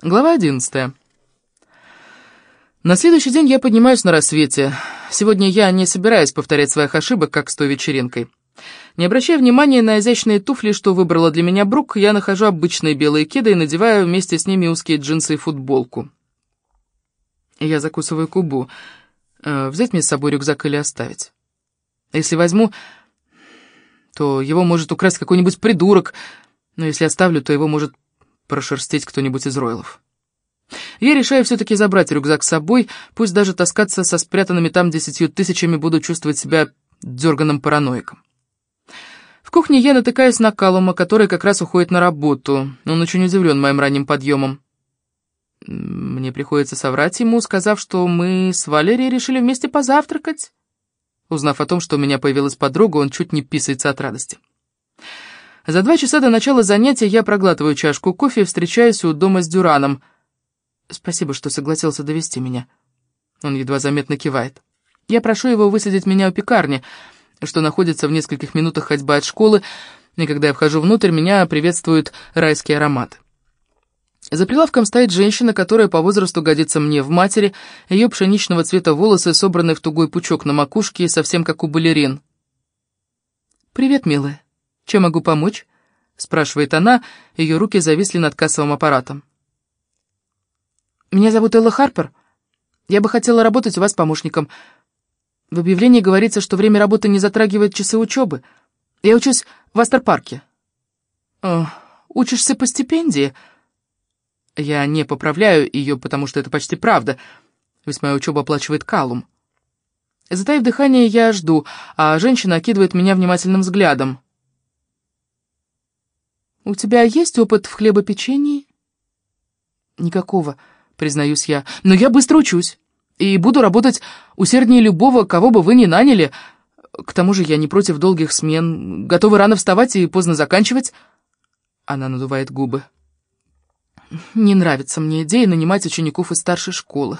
Глава 11. На следующий день я поднимаюсь на рассвете. Сегодня я не собираюсь повторять своих ошибок, как с той вечеринкой. Не обращая внимания на изящные туфли, что выбрала для меня Брук, я нахожу обычные белые кеды и надеваю вместе с ними узкие джинсы и футболку. Я закусываю кубу. Э, взять мне с собой рюкзак или оставить? Если возьму, то его может украсть какой-нибудь придурок, но если оставлю, то его может прошерстить кто-нибудь из ройлов. Я решаю все-таки забрать рюкзак с собой, пусть даже таскаться со спрятанными там десятью тысячами буду чувствовать себя дерганым параноиком. В кухне я натыкаюсь на Калума, который как раз уходит на работу. Он очень удивлен моим ранним подъемом. Мне приходится соврать ему, сказав, что мы с Валерией решили вместе позавтракать. Узнав о том, что у меня появилась подруга, он чуть не писается от радости. За два часа до начала занятия я проглатываю чашку кофе и встречаюсь у дома с Дюраном. Спасибо, что согласился довести меня. Он едва заметно кивает. Я прошу его высадить меня у пекарни, что находится в нескольких минутах ходьбы от школы, и когда я вхожу внутрь, меня приветствует райский аромат. За прилавком стоит женщина, которая по возрасту годится мне в матери, ее пшеничного цвета волосы собраны в тугой пучок на макушке, совсем как у балерин. «Привет, милая. Чем могу помочь?» — спрашивает она, ее руки зависли над кассовым аппаратом. «Меня зовут Элла Харпер. Я бы хотела работать у вас помощником. В объявлении говорится, что время работы не затрагивает часы учебы. Я учусь в Астер-парке». «Учишься по стипендии?» Я не поправляю ее, потому что это почти правда, ведь моя учеба оплачивает Калум. Затаив дыхание, я жду, а женщина окидывает меня внимательным взглядом. «У тебя есть опыт в хлебопечении?» «Никакого», — признаюсь я, — «но я быстро учусь и буду работать усерднее любого, кого бы вы ни наняли. К тому же я не против долгих смен, готова рано вставать и поздно заканчивать». Она надувает губы. «Не нравится мне идея нанимать учеников из старшей школы.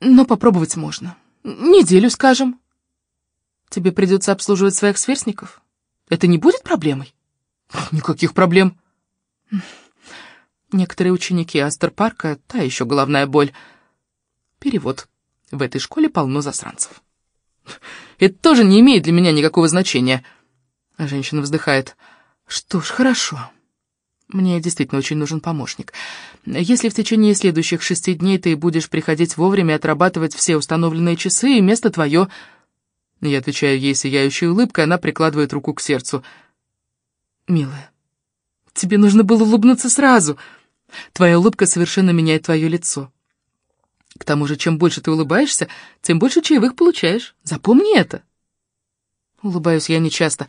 Но попробовать можно. Неделю, скажем. Тебе придется обслуживать своих сверстников. Это не будет проблемой?» Никаких проблем. Некоторые ученики Астер-парка — та еще головная боль. Перевод. В этой школе полно засранцев. Это тоже не имеет для меня никакого значения. Женщина вздыхает. Что ж, хорошо. Мне действительно очень нужен помощник. Если в течение следующих шести дней ты будешь приходить вовремя отрабатывать все установленные часы, и место твое... Я отвечаю ей сияющей улыбкой, она прикладывает руку к сердцу — «Милая, тебе нужно было улыбнуться сразу. Твоя улыбка совершенно меняет твое лицо. К тому же, чем больше ты улыбаешься, тем больше чаевых получаешь. Запомни это». Улыбаюсь я нечасто.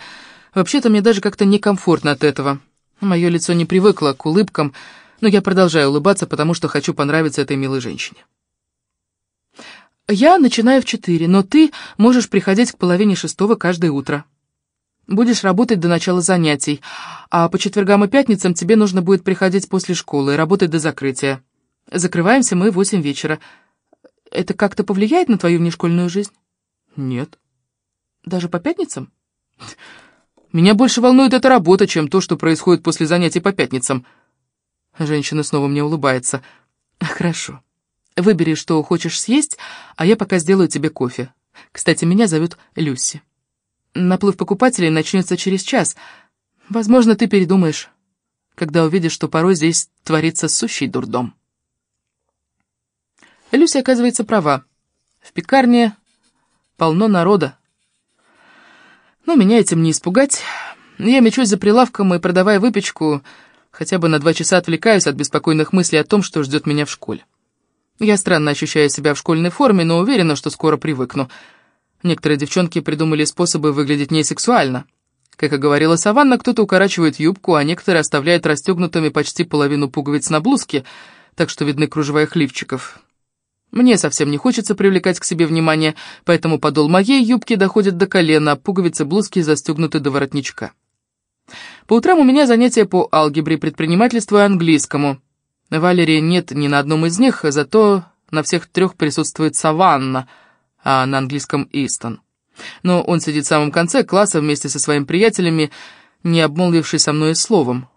Вообще-то мне даже как-то некомфортно от этого. Мое лицо не привыкло к улыбкам, но я продолжаю улыбаться, потому что хочу понравиться этой милой женщине. Я начинаю в четыре, но ты можешь приходить к половине шестого каждое утро. Будешь работать до начала занятий, а по четвергам и пятницам тебе нужно будет приходить после школы и работать до закрытия. Закрываемся мы в восемь вечера. Это как-то повлияет на твою внешкольную жизнь? Нет. Даже по пятницам? Меня больше волнует эта работа, чем то, что происходит после занятий по пятницам. Женщина снова мне улыбается. Хорошо. Выбери, что хочешь съесть, а я пока сделаю тебе кофе. Кстати, меня зовут Люси. Наплыв покупателей начнется через час. Возможно, ты передумаешь, когда увидишь, что порой здесь творится сущий дурдом. Люся оказывается права. В пекарне полно народа. Но меня этим не испугать. Я мечусь за прилавком и, продавая выпечку, хотя бы на два часа отвлекаюсь от беспокойных мыслей о том, что ждет меня в школе. Я странно ощущаю себя в школьной форме, но уверена, что скоро привыкну. Некоторые девчонки придумали способы выглядеть несексуально. Как и говорила Саванна, кто-то укорачивает юбку, а некоторые оставляют расстегнутыми почти половину пуговиц на блузке, так что видны кружева их лифчиков. Мне совсем не хочется привлекать к себе внимание, поэтому подол моей юбки доходит до колена, а пуговицы блузки застегнуты до воротничка. По утрам у меня занятия по алгебре, предпринимательству и английскому. Валерии нет ни на одном из них, зато на всех трех присутствует Саванна — а на английском Истон. Но он сидит в самом конце класса вместе со своими приятелями, не обмолвившись со мной словом.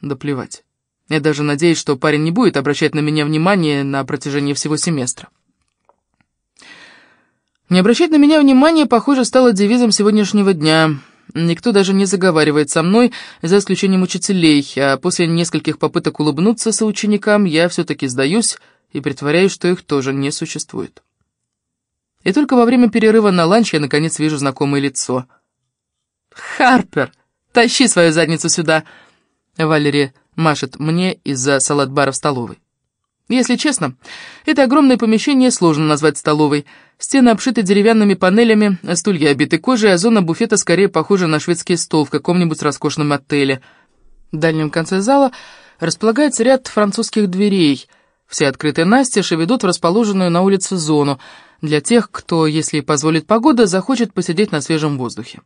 Да плевать. Я даже надеюсь, что парень не будет обращать на меня внимание на протяжении всего семестра. Не обращать на меня внимания, похоже, стало девизом сегодняшнего дня. Никто даже не заговаривает со мной, за исключением учителей, а после нескольких попыток улыбнуться соученикам я все-таки сдаюсь и притворяюсь, что их тоже не существует. И только во время перерыва на ланч я наконец вижу знакомое лицо. «Харпер, тащи свою задницу сюда!» Валерия машет мне из-за салат-бара в столовой. Если честно, это огромное помещение сложно назвать столовой. Стены обшиты деревянными панелями, стулья обиты кожей, а зона буфета скорее похожа на шведский стол в каком-нибудь роскошном отеле. В дальнем конце зала располагается ряд французских дверей. Все открыты настежь и ведут в расположенную на улице зону для тех, кто, если позволит погода, захочет посидеть на свежем воздухе.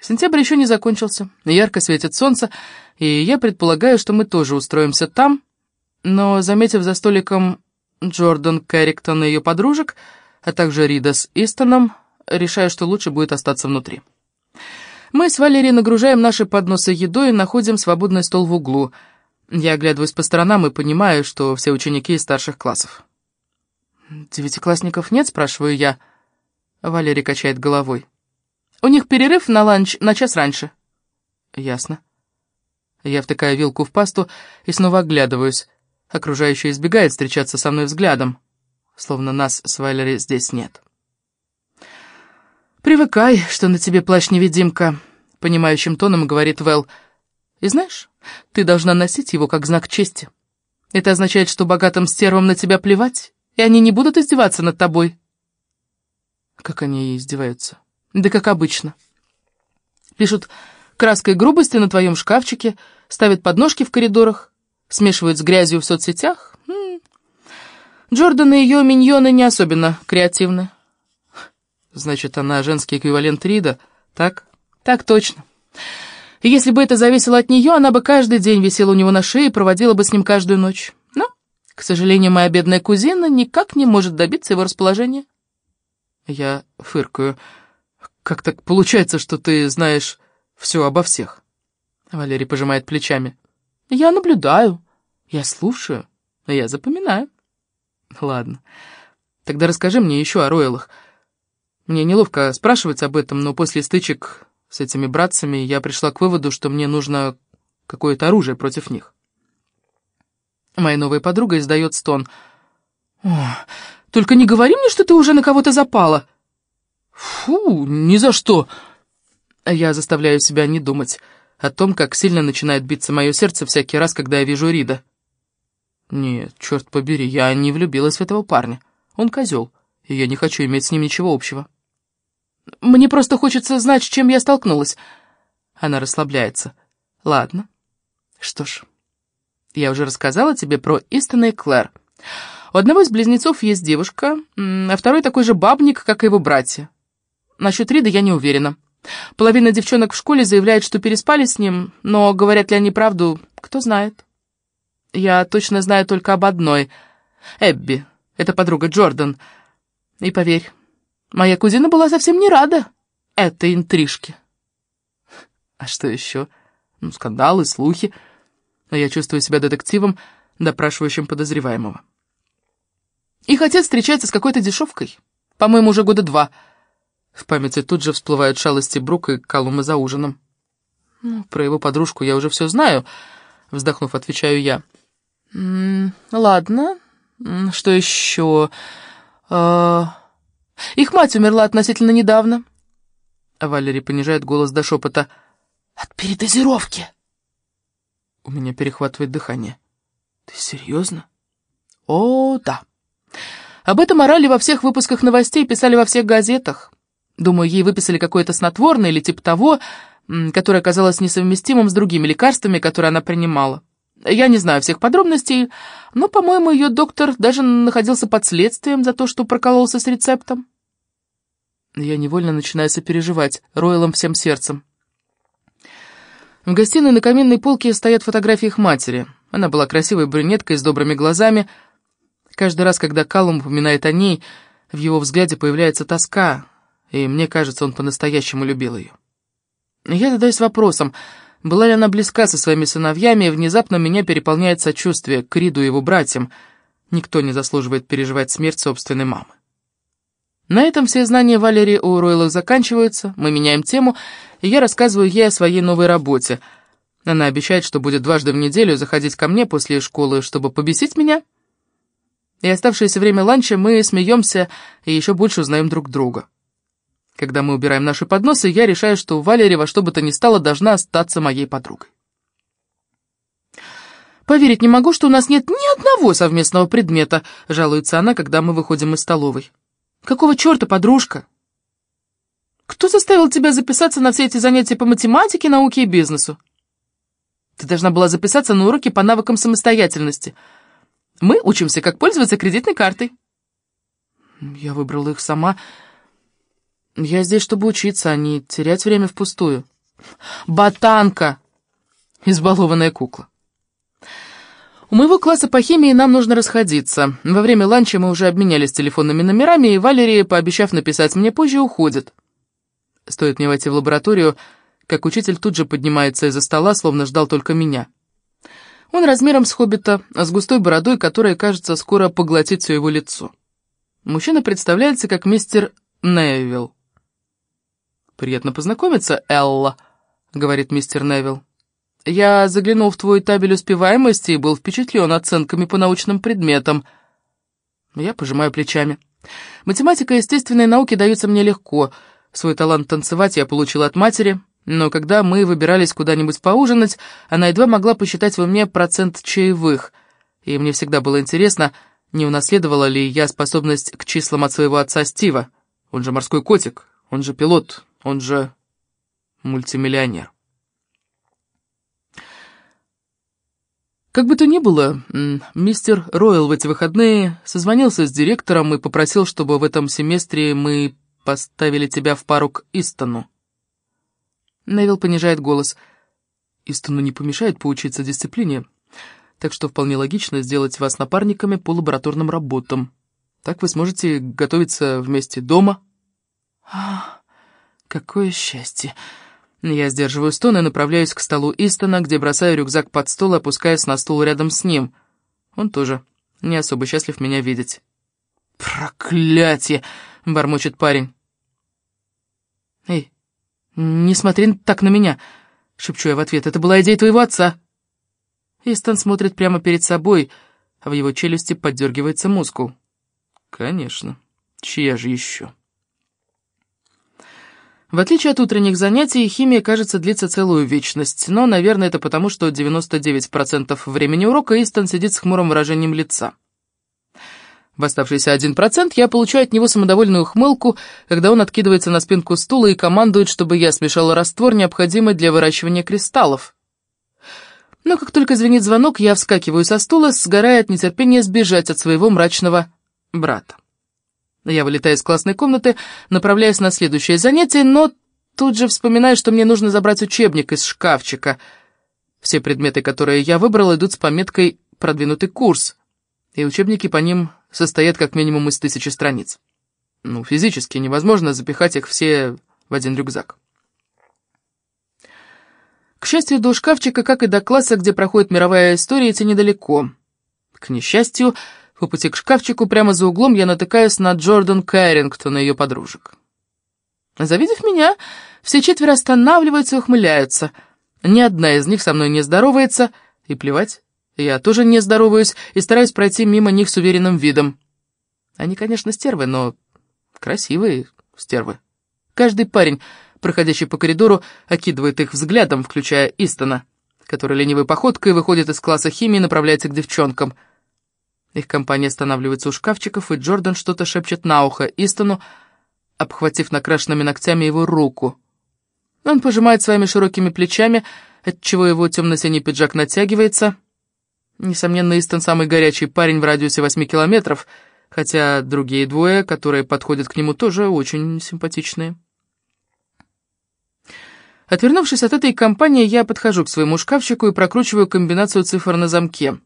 Сентябрь еще не закончился, ярко светит солнце, и я предполагаю, что мы тоже устроимся там, но, заметив за столиком Джордан Кэрриктон и ее подружек, а также Рида с Истоном, решаю, что лучше будет остаться внутри. Мы с Валерией нагружаем наши подносы едой и находим свободный стол в углу. Я оглядываюсь по сторонам и понимаю, что все ученики из старших классов. «Девятиклассников нет?» — спрашиваю я. Валерий качает головой. «У них перерыв на ланч на час раньше». «Ясно». Я втыкаю вилку в пасту и снова оглядываюсь. Окружающие избегают встречаться со мной взглядом, словно нас с Валери здесь нет. «Привыкай, что на тебе плащ-невидимка», — понимающим тоном говорит Вэл. «И знаешь, ты должна носить его как знак чести. Это означает, что богатым стервам на тебя плевать, и они не будут издеваться над тобой». Как они издеваются? Да как обычно. Пишут краской грубости на твоем шкафчике, ставят подножки в коридорах, смешивают с грязью в соцсетях? М -м. Джордан и ее миньоны не особенно креативны. Значит, она женский эквивалент Рида, так? Так точно. И если бы это зависело от нее, она бы каждый день висела у него на шее и проводила бы с ним каждую ночь. К сожалению, моя бедная кузина никак не может добиться его расположения. Я фыркаю. Как так получается, что ты знаешь все обо всех? Валерий пожимает плечами. Я наблюдаю, я слушаю, я запоминаю. Ладно, тогда расскажи мне еще о Ройлах. Мне неловко спрашивать об этом, но после стычек с этими братцами я пришла к выводу, что мне нужно какое-то оружие против них. Моя новая подруга издает стон. «О, только не говори мне, что ты уже на кого-то запала!» «Фу, ни за что!» Я заставляю себя не думать о том, как сильно начинает биться мое сердце всякий раз, когда я вижу Рида. Нет, черт побери, я не влюбилась в этого парня. Он козел, и я не хочу иметь с ним ничего общего. Мне просто хочется знать, с чем я столкнулась. Она расслабляется. Ладно. Что ж, я уже рассказала тебе про Истона и Клэр. У одного из близнецов есть девушка, а второй такой же бабник, как и его братья. Насчет Рида я не уверена. Половина девчонок в школе заявляет, что переспали с ним, но говорят ли они правду, кто знает. Я точно знаю только об одной. Эбби, это подруга Джордан. И поверь, моя кузина была совсем не рада этой интрижке. А что еще? Ну, скандалы, слухи. Но я чувствую себя детективом, допрашивающим подозреваемого. Их отец встречается с какой-то дешевкой. По-моему, уже года два — в памяти тут же всплывают шалости Брука и Калума за ужином. «Ну, про его подружку я уже все знаю», — вздохнув, отвечаю я. «М -м, «Ладно, что еще? Э их мать умерла относительно недавно». Валерий понижает голос до шепота. «От передозировки!» У меня перехватывает дыхание. «Ты серьезно?» «О, да. Об этом орали во всех выпусках новостей, писали во всех газетах. Думаю, ей выписали какое-то снотворное или типа того, которое оказалось несовместимым с другими лекарствами, которые она принимала. Я не знаю всех подробностей, но, по-моему, ее доктор даже находился под следствием за то, что прокололся с рецептом. Я невольно начинаю сопереживать Ройлом всем сердцем. В гостиной на каминной полке стоят фотографии их матери. Она была красивой брюнеткой с добрыми глазами. Каждый раз, когда Калум упоминает о ней, в его взгляде появляется тоска, и мне кажется, он по-настоящему любил ее. Я задаюсь вопросом, Была ли она близка со своими сыновьями, и внезапно меня переполняет сочувствие к Риду и его братьям. Никто не заслуживает переживать смерть собственной мамы. На этом все знания Валерии Ройлах заканчиваются, мы меняем тему, и я рассказываю ей о своей новой работе. Она обещает, что будет дважды в неделю заходить ко мне после школы, чтобы побесить меня. И оставшееся время ланча мы смеемся и еще больше узнаем друг друга. Когда мы убираем наши подносы, я решаю, что Валерия во что бы то ни стало должна остаться моей подругой. «Поверить не могу, что у нас нет ни одного совместного предмета», — жалуется она, когда мы выходим из столовой. Какого черта, подружка? Кто заставил тебя записаться на все эти занятия по математике, науке и бизнесу? Ты должна была записаться на уроки по навыкам самостоятельности. Мы учимся, как пользоваться кредитной картой. Я выбрала их сама. Я здесь, чтобы учиться, а не терять время впустую. Ботанка! Избалованная кукла. У моего класса по химии нам нужно расходиться. Во время ланча мы уже обменялись телефонными номерами, и Валерия, пообещав написать мне позже, уходит. Стоит мне войти в лабораторию, как учитель тут же поднимается из-за стола, словно ждал только меня. Он размером с хоббита, а с густой бородой, которая, кажется, скоро поглотит все его лицо. Мужчина представляется как мистер Невилл. «Приятно познакомиться, Элла», — говорит мистер Невилл. Я заглянул в твой табель успеваемости и был впечатлен оценками по научным предметам. Я пожимаю плечами. Математика и естественные науки даются мне легко. Свой талант танцевать я получил от матери, но когда мы выбирались куда-нибудь поужинать, она едва могла посчитать в уме процент чаевых, и мне всегда было интересно, не унаследовала ли я способность к числам от своего отца Стива. Он же морской котик, он же пилот, он же мультимиллионер. Как бы то ни было, мистер Ройл в эти выходные созвонился с директором и попросил, чтобы в этом семестре мы поставили тебя в пару к Истону. Невил понижает голос. Истону не помешает поучиться дисциплине, так что вполне логично сделать вас напарниками по лабораторным работам. Так вы сможете готовиться вместе дома. Ах, какое счастье! Я сдерживаю стон и направляюсь к столу Истона, где бросаю рюкзак под стол и опускаюсь на стул рядом с ним. Он тоже не особо счастлив меня видеть. «Проклятие!» — бормочет парень. «Эй, не смотри так на меня!» — шепчу я в ответ. «Это была идея твоего отца!» Истон смотрит прямо перед собой, а в его челюсти поддергивается мускул. «Конечно. Чья же еще?» В отличие от утренних занятий, химия, кажется, длится целую вечность, но, наверное, это потому, что 99% времени урока Истон сидит с хмурым выражением лица. В оставшийся 1% я получаю от него самодовольную ухмылку, когда он откидывается на спинку стула и командует, чтобы я смешала раствор, необходимый для выращивания кристаллов. Но как только звенит звонок, я вскакиваю со стула, сгорая от нетерпения сбежать от своего мрачного брата. Я вылетаю из классной комнаты, направляюсь на следующее занятие, но тут же вспоминаю, что мне нужно забрать учебник из шкафчика. Все предметы, которые я выбрал, идут с пометкой «Продвинутый курс», и учебники по ним состоят как минимум из тысячи страниц. Ну, физически невозможно запихать их все в один рюкзак. К счастью, до шкафчика, как и до класса, где проходит мировая история, идти недалеко. К несчастью, по пути к шкафчику прямо за углом я натыкаюсь на Джордан Кэррингтон и ее подружек. Завидев меня, все четверо останавливаются и ухмыляются. Ни одна из них со мной не здоровается, и плевать, я тоже не здороваюсь и стараюсь пройти мимо них с уверенным видом. Они, конечно, стервы, но красивые стервы. Каждый парень, проходящий по коридору, окидывает их взглядом, включая Истона, который ленивой походкой выходит из класса химии и направляется к девчонкам — их компания останавливается у шкафчиков, и Джордан что-то шепчет на ухо Истону, обхватив накрашенными ногтями его руку. Он пожимает своими широкими плечами, отчего его темно-синий пиджак натягивается. Несомненно, Истон самый горячий парень в радиусе восьми километров, хотя другие двое, которые подходят к нему, тоже очень симпатичные. Отвернувшись от этой компании, я подхожу к своему шкафчику и прокручиваю комбинацию цифр на замке.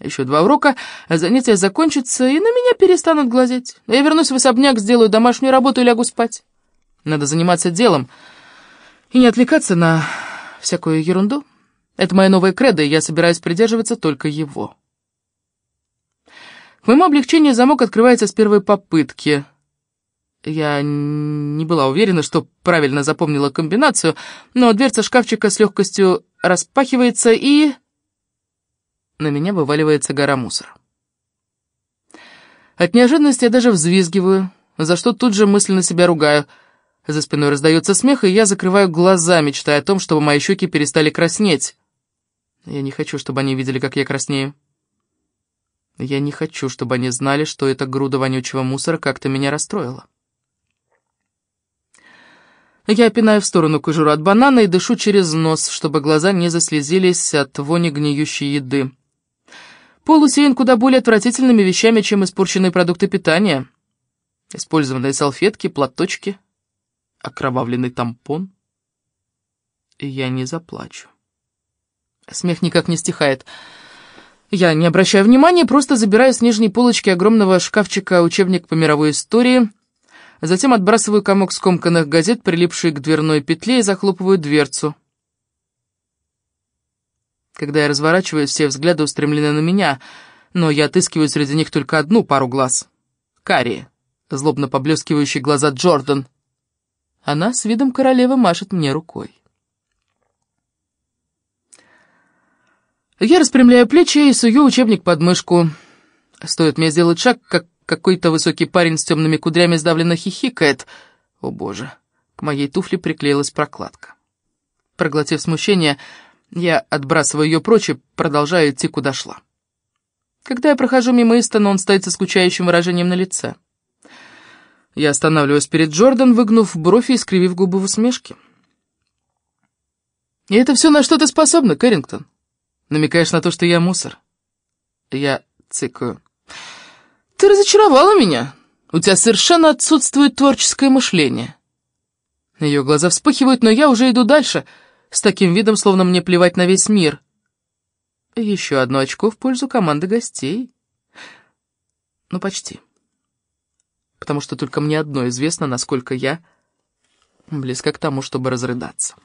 Еще два урока, а занятия закончатся, и на меня перестанут глазеть. Я вернусь в особняк, сделаю домашнюю работу и лягу спать. Надо заниматься делом и не отвлекаться на всякую ерунду. Это моя новая кредо, и я собираюсь придерживаться только его. К моему облегчению замок открывается с первой попытки. Я не была уверена, что правильно запомнила комбинацию, но дверца шкафчика с легкостью распахивается, и... На меня вываливается гора мусора. От неожиданности я даже взвизгиваю, за что тут же мысленно себя ругаю. За спиной раздается смех, и я закрываю глаза, мечтая о том, чтобы мои щеки перестали краснеть. Я не хочу, чтобы они видели, как я краснею. Я не хочу, чтобы они знали, что эта груда вонючего мусора как-то меня расстроила. Я пинаю в сторону кожуру от банана и дышу через нос, чтобы глаза не заслезились от вони гниющей еды. Пол усеян куда более отвратительными вещами, чем испорченные продукты питания. Использованные салфетки, платочки, окровавленный тампон. И я не заплачу. Смех никак не стихает. Я не обращаю внимания, просто забираю с нижней полочки огромного шкафчика учебник по мировой истории, затем отбрасываю комок скомканных газет, прилипший к дверной петле, и захлопываю дверцу. Когда я разворачиваюсь, все взгляды устремлены на меня, но я отыскиваю среди них только одну пару глаз. Карие, злобно поблескивающие глаза Джордан. Она с видом королевы машет мне рукой. Я распрямляю плечи и сую учебник под мышку. Стоит мне сделать шаг, как какой-то высокий парень с темными кудрями сдавленно хихикает. О боже, к моей туфле приклеилась прокладка. Проглотив смущение, я отбрасываю ее прочь и продолжаю идти, куда шла. Когда я прохожу мимо Истона, он стоит со скучающим выражением на лице. Я останавливаюсь перед Джордан, выгнув бровь и искривив губы в усмешке. «И это все на что ты способна, Кэррингтон?» Намекаешь на то, что я мусор?» Я цикаю. «Ты разочаровала меня. У тебя совершенно отсутствует творческое мышление». Ее глаза вспыхивают, но я уже иду дальше, с таким видом, словно мне плевать на весь мир. Еще одно очко в пользу команды гостей. Ну, почти. Потому что только мне одно известно, насколько я близко к тому, чтобы разрыдаться.